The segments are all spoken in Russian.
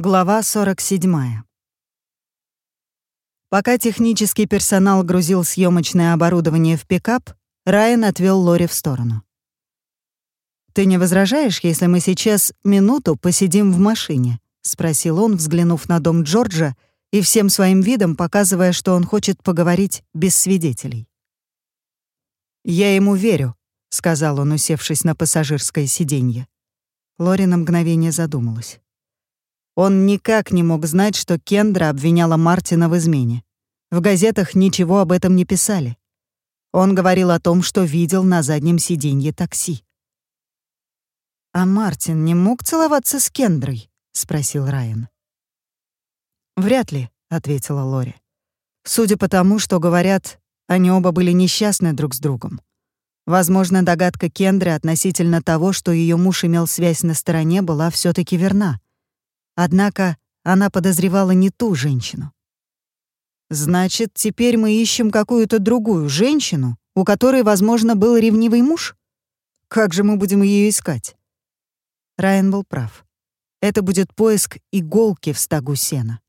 Глава 47. Пока технический персонал грузил съемочное оборудование в пикап, Райан отвел Лори в сторону. «Ты не возражаешь, если мы сейчас минуту посидим в машине?» — спросил он, взглянув на дом Джорджа и всем своим видом показывая, что он хочет поговорить без свидетелей. «Я ему верю», — сказал он, усевшись на пассажирское сиденье. Лори на мгновение задумалась. Он никак не мог знать, что Кендра обвиняла Мартина в измене. В газетах ничего об этом не писали. Он говорил о том, что видел на заднем сиденье такси. «А Мартин не мог целоваться с Кендрой?» — спросил Райан. «Вряд ли», — ответила Лори. «Судя по тому, что говорят, они оба были несчастны друг с другом. Возможно, догадка Кендры относительно того, что ее муж имел связь на стороне, была все таки верна. Однако она подозревала не ту женщину. Значит, теперь мы ищем какую-то другую женщину, у которой, возможно, был ревнивый муж? Как же мы будем ее искать? Райан был прав. Это будет поиск иголки в стогу сена.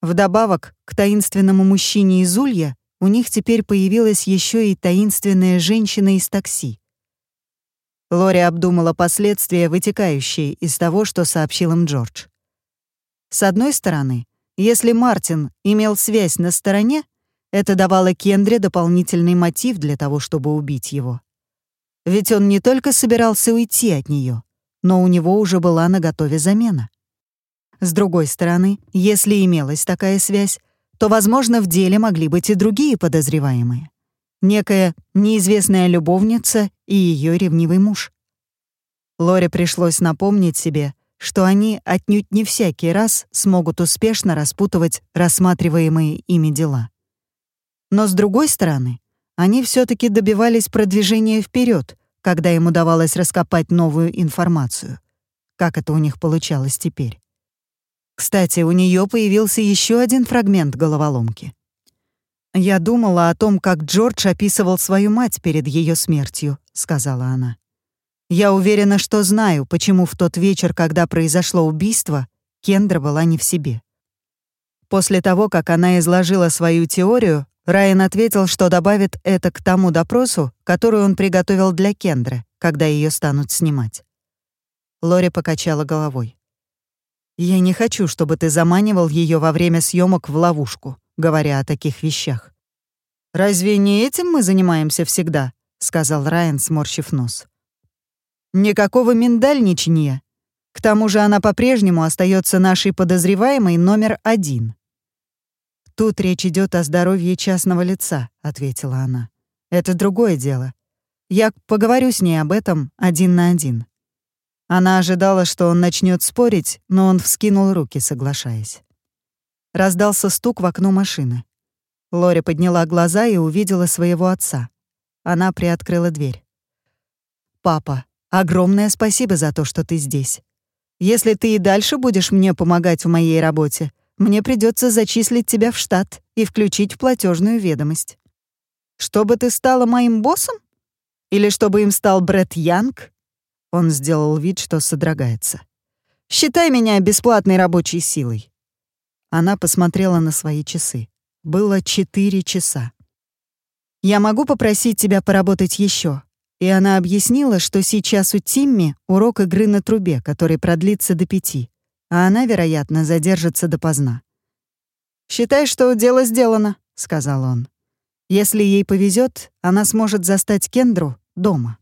Вдобавок к таинственному мужчине из Улья у них теперь появилась еще и таинственная женщина из такси. Лори обдумала последствия, вытекающие из того, что сообщил им Джордж. С одной стороны, если Мартин имел связь на стороне, это давало Кендре дополнительный мотив для того, чтобы убить его. Ведь он не только собирался уйти от нее, но у него уже была наготове замена. С другой стороны, если имелась такая связь, то, возможно, в деле могли быть и другие подозреваемые. Некая неизвестная любовница и ее ревнивый муж. Лоре пришлось напомнить себе, что они отнюдь не всякий раз смогут успешно распутывать рассматриваемые ими дела. Но с другой стороны, они все таки добивались продвижения вперед, когда им удавалось раскопать новую информацию. Как это у них получалось теперь? Кстати, у нее появился еще один фрагмент головоломки. «Я думала о том, как Джордж описывал свою мать перед ее смертью», — сказала она. Я уверена, что знаю, почему в тот вечер, когда произошло убийство, Кендра была не в себе. После того, как она изложила свою теорию, Райан ответил, что добавит это к тому допросу, который он приготовил для Кендры, когда ее станут снимать. Лори покачала головой. «Я не хочу, чтобы ты заманивал ее во время съемок в ловушку, говоря о таких вещах». «Разве не этим мы занимаемся всегда?» — сказал Райан, сморщив нос. Никакого миндальничания. К тому же она по-прежнему остается нашей подозреваемой номер один. «Тут речь идет о здоровье частного лица», — ответила она. «Это другое дело. Я поговорю с ней об этом один на один». Она ожидала, что он начнет спорить, но он вскинул руки, соглашаясь. Раздался стук в окно машины. Лори подняла глаза и увидела своего отца. Она приоткрыла дверь. «Папа», Огромное спасибо за то, что ты здесь. Если ты и дальше будешь мне помогать в моей работе, мне придется зачислить тебя в штат и включить в платежную ведомость. Чтобы ты стала моим боссом? Или чтобы им стал Брэд Янг? Он сделал вид, что содрогается. Считай меня бесплатной рабочей силой. Она посмотрела на свои часы. Было четыре часа. Я могу попросить тебя поработать еще, и она объяснила, что сейчас у Тимми урок игры на трубе, который продлится до пяти, а она, вероятно, задержится допоздна. «Считай, что дело сделано», — сказал он. «Если ей повезет, она сможет застать Кендру дома».